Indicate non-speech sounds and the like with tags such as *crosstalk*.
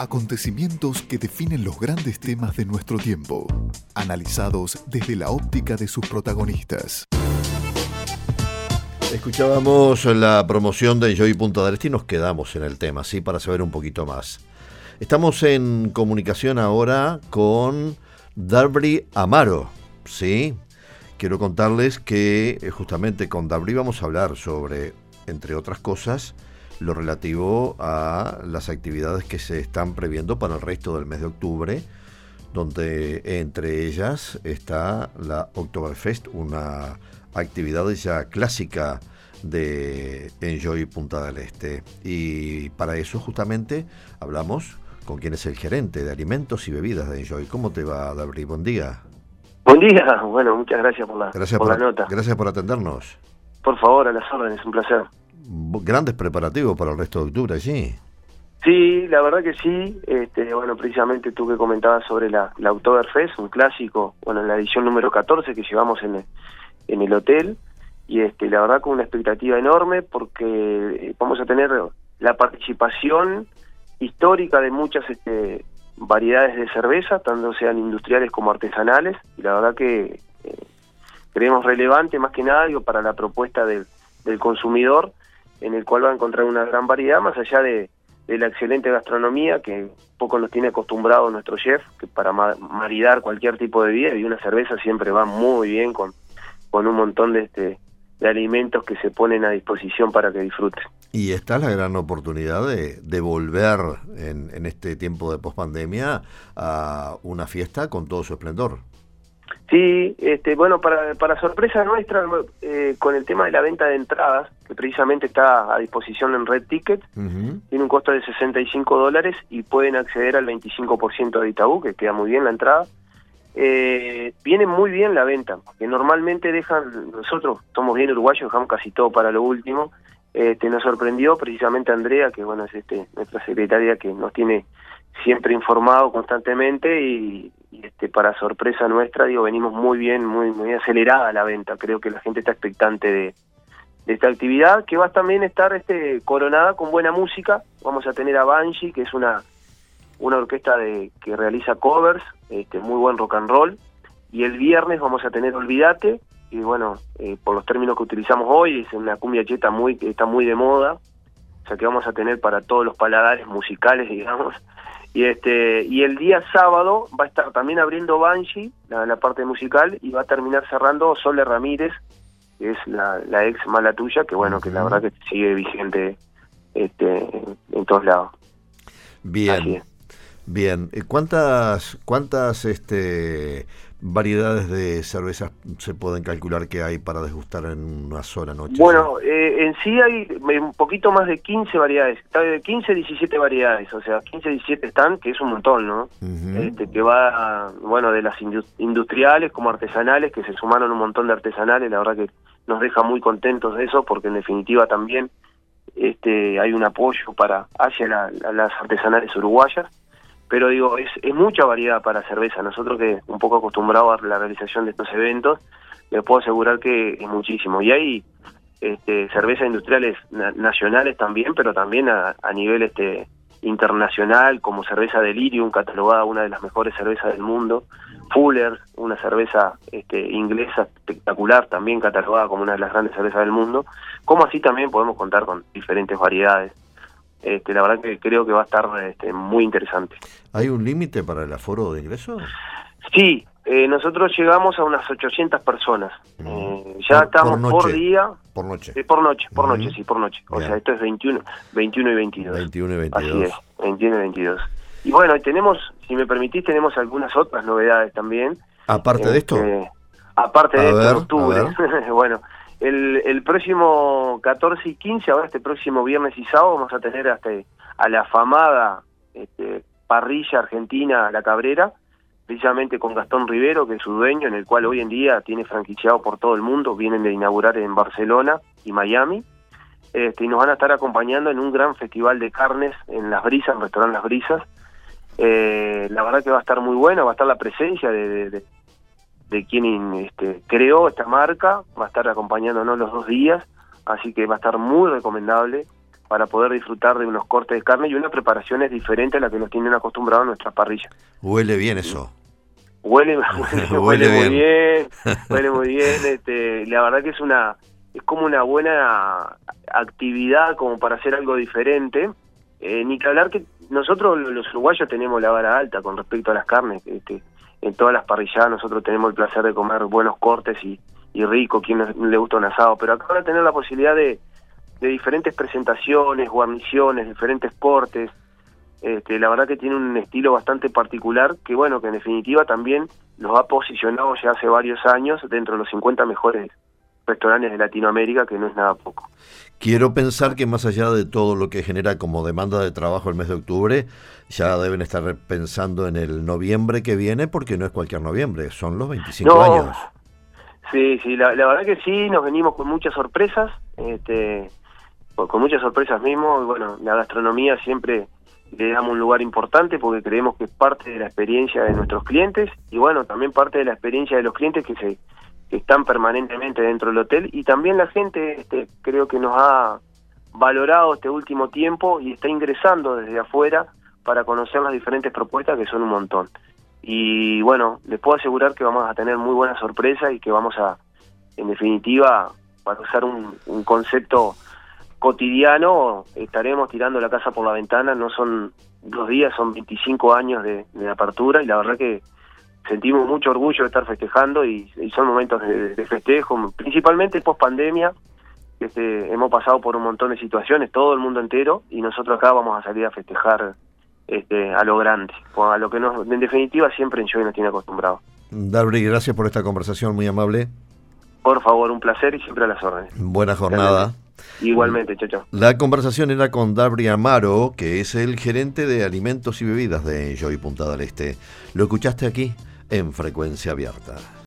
Acontecimientos que definen los grandes temas de nuestro tiempo, analizados desde la óptica de sus protagonistas. Escuchábamos la promoción de Enjoy Punta del Este y nos quedamos en el tema, sí, para saber un poquito más. Estamos en comunicación ahora con Darby Amaro, ¿sí? Quiero contarles que eh, justamente con Darby vamos a hablar sobre, entre otras cosas, lo relativo a las actividades que se están previendo para el resto del mes de octubre, donde entre ellas está la Oktoberfest, una actividad ya clásica de Enjoy Punta del Este. Y para eso justamente hablamos con quien es el gerente de alimentos y bebidas de Enjoy. ¿Cómo te va, Dabri? Buen día. Buen día, bueno, muchas gracias por la, gracias por, la nota. Gracias por atendernos. Por favor, a las órdenes, un placer. Grandes preparativos para el resto de octubre, ¿sí? Sí, la verdad que sí. Este, bueno, precisamente tú que comentabas sobre la, la Oktoberfest, un clásico, bueno, en la edición número 14 que llevamos en el, en el hotel, y este, la verdad con una expectativa enorme porque eh, vamos a tener la participación histórica de muchas este, variedades de cerveza, tanto sean industriales como artesanales, y la verdad que eh, creemos relevante más que nada digo, para la propuesta del, del consumidor, en el cual va a encontrar una gran variedad, más allá de, la excelente gastronomía que poco nos tiene acostumbrado nuestro chef, que para maridar cualquier tipo de bebida y una cerveza siempre va muy bien con, con un montón de este de alimentos que se ponen a disposición para que disfruten. Y está la gran oportunidad de, de volver en, en, este tiempo de pospandemia a una fiesta con todo su esplendor. Sí, este, bueno, para, para sorpresa nuestra, eh, con el tema de la venta de entradas, que precisamente está a disposición en Red Ticket, uh -huh. tiene un costo de 65 dólares y pueden acceder al 25% de Itaú, que queda muy bien la entrada. Eh, viene muy bien la venta, que normalmente dejan, nosotros somos bien uruguayos, dejamos casi todo para lo último. Este, nos sorprendió precisamente Andrea, que bueno es este nuestra secretaria que nos tiene siempre informado constantemente y, y, este para sorpresa nuestra digo venimos muy bien muy muy acelerada la venta. Creo que la gente está expectante de, de esta actividad que va a también estar este coronada con buena música. Vamos a tener a Banshee que es una una orquesta de que realiza covers este muy buen rock and roll. Y el viernes vamos a tener Olvídate y bueno eh, por los términos que utilizamos hoy es una cumbia cheta muy está muy de moda. O sea que vamos a tener para todos los paladares musicales *laughs* digamos y este y el día sábado va a estar también abriendo Banshee, la, la parte musical, y va a terminar cerrando Sole Ramírez, que es la, la ex mala tuya, que bueno, que la verdad que sigue vigente este en todos lados. Bien. Bien, ¿cuántas cuántas este variedades de cervezas se pueden calcular que hay para degustar en una sola noche? Bueno, eh, en sí hay un poquito más de 15 variedades, 15, 17 variedades, o sea, 15, 17 están, que es un montón, ¿no? Uh -huh. este, que va, bueno, de las industriales como artesanales, que se sumaron un montón de artesanales, la verdad que nos deja muy contentos de eso, porque en definitiva también este hay un apoyo para hacia la, las artesanales uruguayas pero digo, es, es mucha variedad para cerveza. Nosotros que un poco acostumbrados a la realización de estos eventos, les puedo asegurar que es muchísimo. Y hay este, cervezas industriales na nacionales también, pero también a, a, nivel este internacional, como cerveza Delirium, catalogada una de las mejores cervezas del mundo. Fuller, una cerveza este, inglesa espectacular, también catalogada como una de las grandes cervezas del mundo. Como así también podemos contar con diferentes variedades este, la verdad que creo que va a estar este, muy interesante. ¿Hay un límite para el aforo de ingreso? Sí, eh, nosotros llegamos a unas 800 personas. Mm. Eh, ya por, estamos por, por, día. Por noche. Eh, por noche, por mm. noche, sí, por noche. O Bien. sea, esto es 21, 21 y 22. 21 y 22. Así es, 21 y 22. Y bueno, tenemos, si me permitís, tenemos algunas otras novedades también. Aparte de esto. Este, aparte a de ver, esto, octubre. *laughs* bueno, el, el próximo 14 y 15, ahora este próximo viernes y sábado, vamos a tener hasta a la afamada este, parrilla argentina La Cabrera, precisamente con Gastón Rivero, que es su dueño, en el cual hoy en día tiene franquiciado por todo el mundo, vienen de inaugurar en Barcelona y Miami, este, y nos van a estar acompañando en un gran festival de carnes en Las Brisas, en Restaurante Las Brisas. Eh, la verdad que va a estar muy bueno, va a estar la presencia de, de de quien este, creó esta marca, va a estar acompañándonos los dos días, así que va a estar muy recomendable para poder disfrutar de unos cortes de carne y unas preparaciones diferentes a las que nos tienen acostumbrados nuestras parrillas. Huele bien eso. Huele, *laughs* *laughs* huele, muy bien, huele muy *laughs* bien. Este, la verdad que es una es como una buena actividad como para hacer algo diferente. Eh, ni que hablar que nosotros los uruguayos tenemos la vara alta con respecto a las carnes. Este, en todas las parrilladas nosotros tenemos el placer de comer buenos cortes y, y rico, quien le gusta un asado. Pero acá van tener la posibilidad de, de diferentes presentaciones, guarniciones, diferentes cortes. Este, la verdad que tiene un estilo bastante particular que, bueno, que en definitiva también los ha posicionado ya hace varios años dentro de los 50 mejores restaurantes de Latinoamérica, que no es nada poco. Quiero pensar que más allá de todo lo que genera como demanda de trabajo el mes de octubre, ya deben estar pensando en el noviembre que viene, porque no es cualquier noviembre, son los 25 años. Sí, sí, la, la, verdad que sí, nos venimos con muchas sorpresas, este, con muchas sorpresas mismo, y bueno, la gastronomía siempre le damos un lugar importante porque creemos que es parte de la experiencia de nuestros clientes y bueno, también parte de la experiencia de los clientes que se están permanentemente dentro del hotel y también la gente este, creo que nos ha valorado este último tiempo y está ingresando desde afuera para conocer las diferentes propuestas que son un montón. Y bueno, les puedo asegurar que vamos a tener muy buenas sorpresas y que vamos a, en definitiva, para usar un, un concepto cotidiano, estaremos tirando la casa por la ventana, no son dos días, son 25 años de, apertura y la verdad que sentimos mucho orgullo de estar festejando y, son momentos de, festejo, principalmente post pandemia. Este, hemos pasado por un montón de situaciones, todo el mundo entero, y nosotros acá vamos a salir a festejar este, a lo grande, a lo que nos, en definitiva siempre en Joy nos tiene acostumbrado. Darby, gracias por esta conversación muy amable. Por favor, un placer y siempre a las órdenes. Buena jornada. Igualmente, chao, La conversación era con Darby Amaro, que es el gerente de alimentos y bebidas de Joy Punta del Este. Lo escuchaste aquí en Frecuencia Abierta.